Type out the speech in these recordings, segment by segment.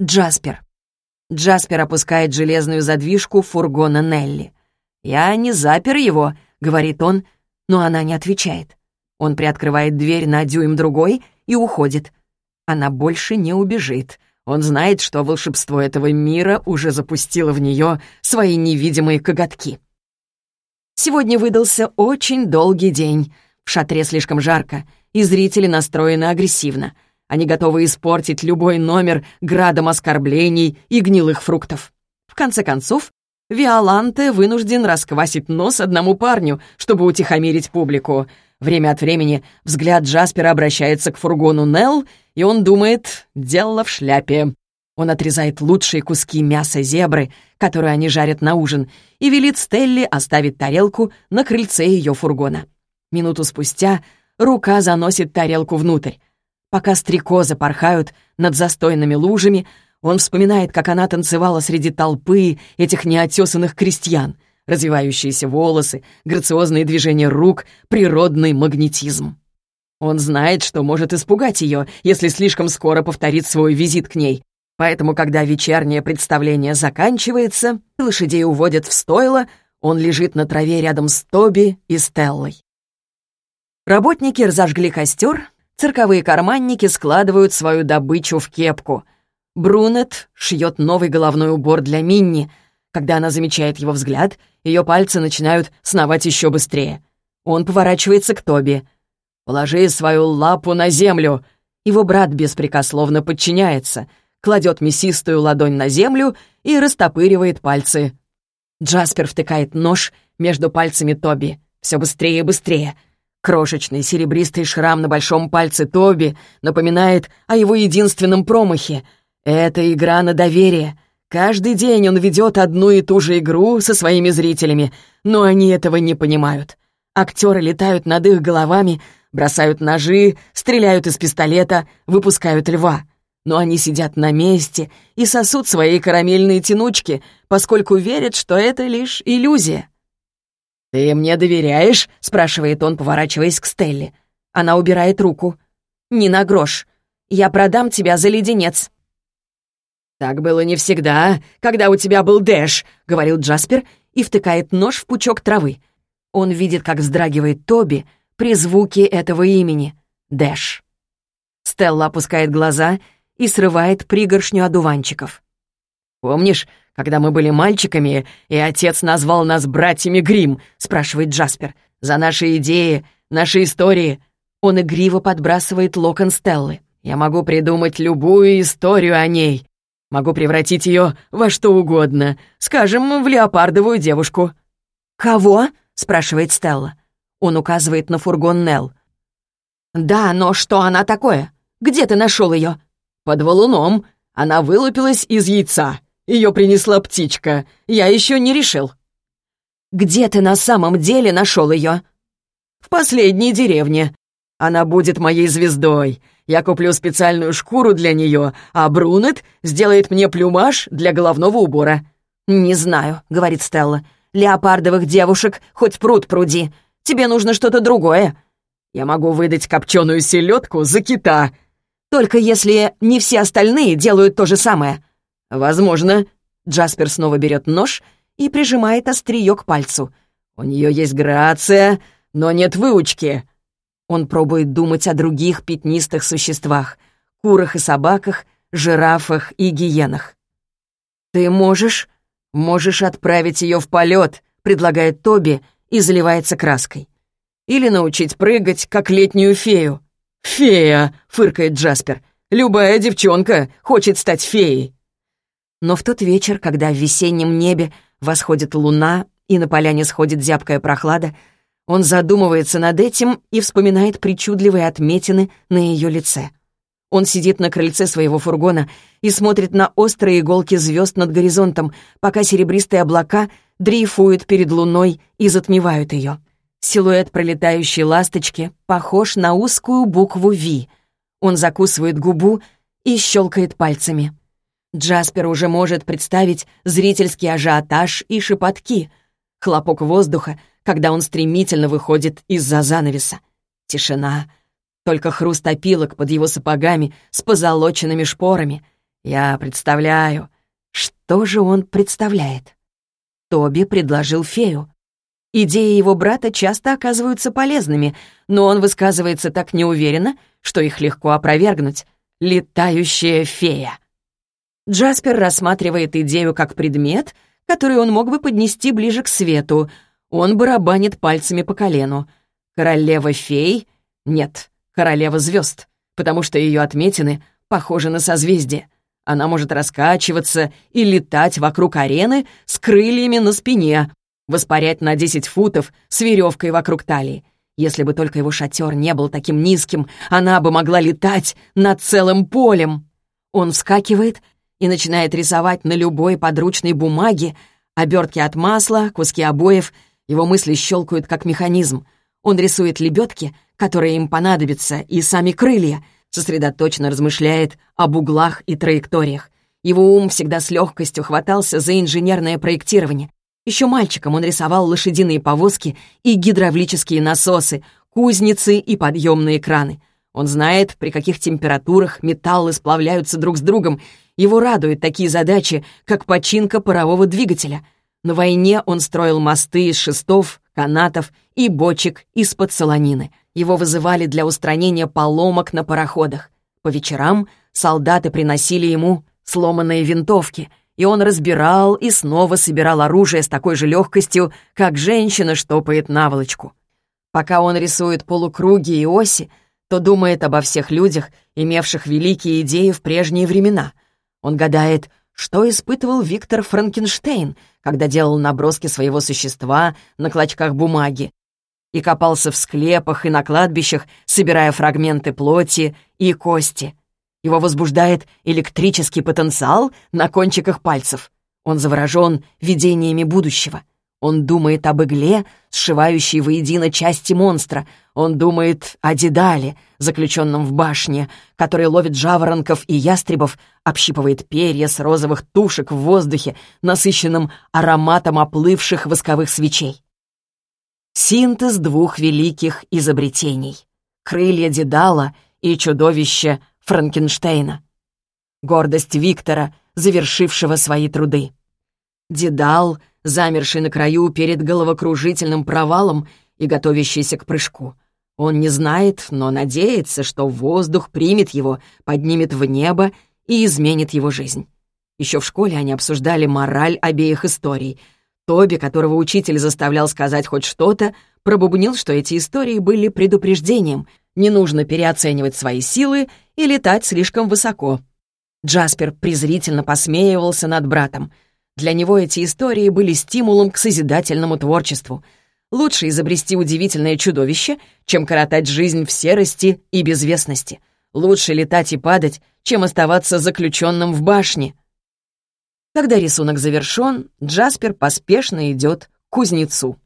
Джаспер. Джаспер опускает железную задвижку фургона Нелли. «Я не запер его», — говорит он, но она не отвечает. Он приоткрывает дверь на дюйм другой и уходит. Она больше не убежит. Он знает, что волшебство этого мира уже запустило в нее свои невидимые коготки. Сегодня выдался очень долгий день. В шатре слишком жарко, и зрители настроены агрессивно. Они готовы испортить любой номер градом оскорблений и гнилых фруктов. В конце концов, Виоланте вынужден расквасить нос одному парню, чтобы утихомирить публику. Время от времени взгляд Джаспера обращается к фургону Нелл, и он думает «дело в шляпе». Он отрезает лучшие куски мяса зебры, которые они жарят на ужин, и велит Стелли оставить тарелку на крыльце ее фургона. Минуту спустя рука заносит тарелку внутрь. Пока стрекозы порхают над застойными лужами, он вспоминает, как она танцевала среди толпы этих неотесанных крестьян. Развивающиеся волосы, грациозные движения рук, природный магнетизм. Он знает, что может испугать ее, если слишком скоро повторит свой визит к ней. Поэтому, когда вечернее представление заканчивается, лошадей уводят в стойло, он лежит на траве рядом с Тоби и Стеллой. Работники разожгли костер, цирковые карманники складывают свою добычу в кепку — Брунет шьет новый головной убор для Минни. Когда она замечает его взгляд, ее пальцы начинают сновать еще быстрее. Он поворачивается к Тоби. «Положи свою лапу на землю!» Его брат беспрекословно подчиняется, кладет мясистую ладонь на землю и растопыривает пальцы. Джаспер втыкает нож между пальцами Тоби. Все быстрее и быстрее. Крошечный серебристый шрам на большом пальце Тоби напоминает о его единственном промахе — это игра на доверие. Каждый день он ведет одну и ту же игру со своими зрителями, но они этого не понимают. Актеры летают над их головами, бросают ножи, стреляют из пистолета, выпускают льва. Но они сидят на месте и сосут свои карамельные тянучки, поскольку верят, что это лишь иллюзия. «Ты мне доверяешь?» — спрашивает он, поворачиваясь к Стелле. Она убирает руку. «Не на грош. Я продам тебя за леденец». «Так было не всегда, когда у тебя был Дэш», — говорил Джаспер и втыкает нож в пучок травы. Он видит, как вздрагивает Тоби при звуке этого имени — Дэш. Стелла опускает глаза и срывает пригоршню одуванчиков. «Помнишь, когда мы были мальчиками, и отец назвал нас братьями Грим? спрашивает Джаспер. «За наши идеи, наши истории». Он игриво подбрасывает локон Стеллы. «Я могу придумать любую историю о ней. Могу превратить ее во что угодно, скажем, в леопардовую девушку». «Кого?» — спрашивает Стелла. Он указывает на фургон Нелл. «Да, но что она такое? Где ты нашел ее?» «Под валуном. Она вылупилась из яйца. Ее принесла птичка. Я еще не решил». «Где ты на самом деле нашел ее?» «В последней деревне. Она будет моей звездой. Я куплю специальную шкуру для нее, а Брунет сделает мне плюмаж для головного убора». «Не знаю», — говорит Стелла. «Леопардовых девушек хоть пруд пруди. Тебе нужно что-то другое». «Я могу выдать копченую селедку за кита». «Только если не все остальные делают то же самое». «Возможно». Джаспер снова берет нож и прижимает острие к пальцу. «У нее есть грация, но нет выучки. Он пробует думать о других пятнистых существах — курах и собаках, жирафах и гиенах. «Ты можешь? Можешь отправить ее в полет», — предлагает Тоби и заливается краской. «Или научить прыгать, как летнюю фею». «Фея!» — фыркает Джаспер. «Любая девчонка хочет стать феей». Но в тот вечер, когда в весеннем небе восходит луна и на поляне сходит зябкая прохлада, он задумывается над этим и вспоминает причудливые отметины на ее лице. Он сидит на крыльце своего фургона и смотрит на острые иголки звезд над горизонтом, пока серебристые облака дрейфуют перед луной и затмевают ее. Силуэт пролетающей ласточки похож на узкую букву «Ви». Он закусывает губу и щелкает пальцами. Джаспер уже может представить зрительский ажиотаж и шепотки. Хлопок воздуха, когда он стремительно выходит из-за занавеса. Тишина. Только хруст опилок под его сапогами с позолоченными шпорами. Я представляю. Что же он представляет? Тоби предложил фею. Идеи его брата часто оказываются полезными, но он высказывается так неуверенно, что их легко опровергнуть. Летающая фея. Джаспер рассматривает идею как предмет, который он мог бы поднести ближе к свету. Он барабанит пальцами по колену. Королева фей? Нет, королева звезд, потому что ее отметины похожи на созвездие. Она может раскачиваться и летать вокруг арены с крыльями на спине, воспарять на 10 футов с веревкой вокруг талии. Если бы только его шатер не был таким низким, она бы могла летать над целым полем. Он вскакивает и начинает рисовать на любой подручной бумаге, обертки от масла, куски обоев. Его мысли щелкают, как механизм. Он рисует лебедки, которые им понадобятся, и сами крылья — сосредоточенно размышляет об углах и траекториях. Его ум всегда с легкостью хватался за инженерное проектирование. Еще мальчиком он рисовал лошадиные повозки и гидравлические насосы, кузницы и подъемные краны. Он знает, при каких температурах металлы сплавляются друг с другом. Его радуют такие задачи, как починка парового двигателя. На войне он строил мосты из шестов, канатов и бочек из-под солонины. Его вызывали для устранения поломок на пароходах. По вечерам солдаты приносили ему сломанные винтовки, и он разбирал и снова собирал оружие с такой же легкостью, как женщина штопает наволочку. Пока он рисует полукруги и оси, то думает обо всех людях, имевших великие идеи в прежние времена. Он гадает, что испытывал Виктор Франкенштейн, когда делал наброски своего существа на клочках бумаги, и копался в склепах и на кладбищах, собирая фрагменты плоти и кости. Его возбуждает электрический потенциал на кончиках пальцев. Он заворожен видениями будущего. Он думает об игле, сшивающей воедино части монстра. Он думает о Дедале, заключенном в башне, который ловит жаворонков и ястребов, общипывает перья с розовых тушек в воздухе, насыщенным ароматом оплывших восковых свечей. Синтез двух великих изобретений — крылья Дедала и чудовище Франкенштейна. Гордость Виктора, завершившего свои труды. Дедал, замерший на краю перед головокружительным провалом и готовящийся к прыжку. Он не знает, но надеется, что воздух примет его, поднимет в небо и изменит его жизнь. Еще в школе они обсуждали мораль обеих историй — Тоби, которого учитель заставлял сказать хоть что-то, пробубнил, что эти истории были предупреждением. Не нужно переоценивать свои силы и летать слишком высоко. Джаспер презрительно посмеивался над братом. Для него эти истории были стимулом к созидательному творчеству. Лучше изобрести удивительное чудовище, чем коротать жизнь в серости и безвестности. Лучше летать и падать, чем оставаться заключенным в башне. Когда рисунок завершен, Джаспер поспешно идет к кузнецу.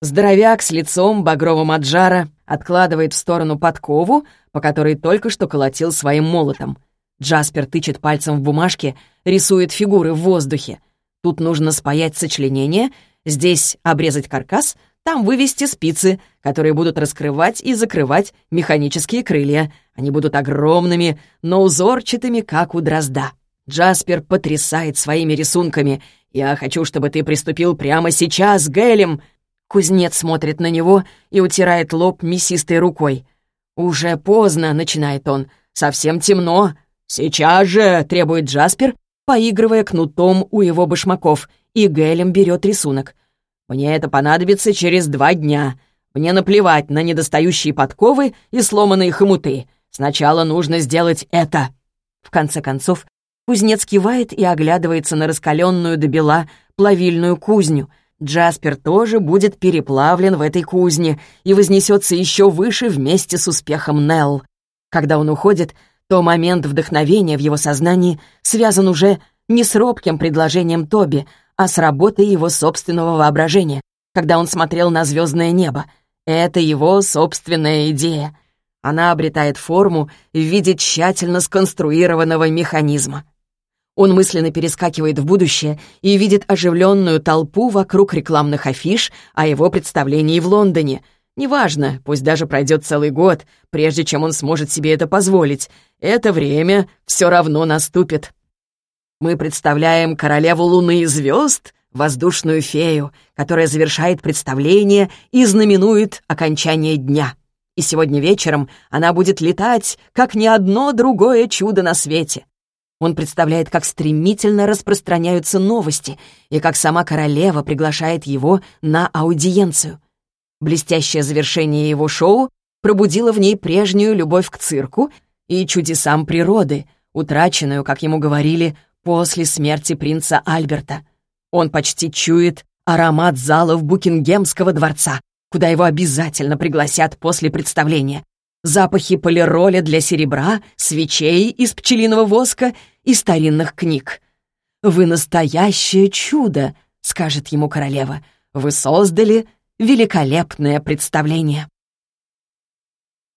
Здоровяк с лицом багровым от жара откладывает в сторону подкову, по которой только что колотил своим молотом. Джаспер тычет пальцем в бумажке, рисует фигуры в воздухе. Тут нужно спаять сочленение, здесь обрезать каркас, там вывести спицы, которые будут раскрывать и закрывать механические крылья. Они будут огромными, но узорчатыми, как у дрозда. Джаспер потрясает своими рисунками. «Я хочу, чтобы ты приступил прямо сейчас, Гелем!» Кузнец смотрит на него и утирает лоб мясистой рукой. «Уже поздно», — начинает он. «Совсем темно». «Сейчас же!» — требует Джаспер, поигрывая кнутом у его башмаков, и Гелем берет рисунок. «Мне это понадобится через два дня. Мне наплевать на недостающие подковы и сломанные хомуты. Сначала нужно сделать это». В конце концов, Кузнец кивает и оглядывается на раскаленную до бела плавильную кузню. Джаспер тоже будет переплавлен в этой кузне и вознесется еще выше вместе с успехом Нелл. Когда он уходит, то момент вдохновения в его сознании связан уже не с робким предложением Тоби, а с работой его собственного воображения, когда он смотрел на звездное небо. Это его собственная идея. Она обретает форму в виде тщательно сконструированного механизма. Он мысленно перескакивает в будущее и видит оживленную толпу вокруг рекламных афиш о его представлении в Лондоне. Неважно, пусть даже пройдет целый год, прежде чем он сможет себе это позволить. Это время все равно наступит. Мы представляем королеву луны и звезд, воздушную фею, которая завершает представление и знаменует окончание дня. И сегодня вечером она будет летать, как ни одно другое чудо на свете. Он представляет, как стремительно распространяются новости и как сама королева приглашает его на аудиенцию. Блестящее завершение его шоу пробудило в ней прежнюю любовь к цирку и чудесам природы, утраченную, как ему говорили, после смерти принца Альберта. Он почти чует аромат залов Букингемского дворца, куда его обязательно пригласят после представления. Запахи полироля для серебра, свечей из пчелиного воска и старинных книг. «Вы настоящее чудо», — скажет ему королева. «Вы создали великолепное представление».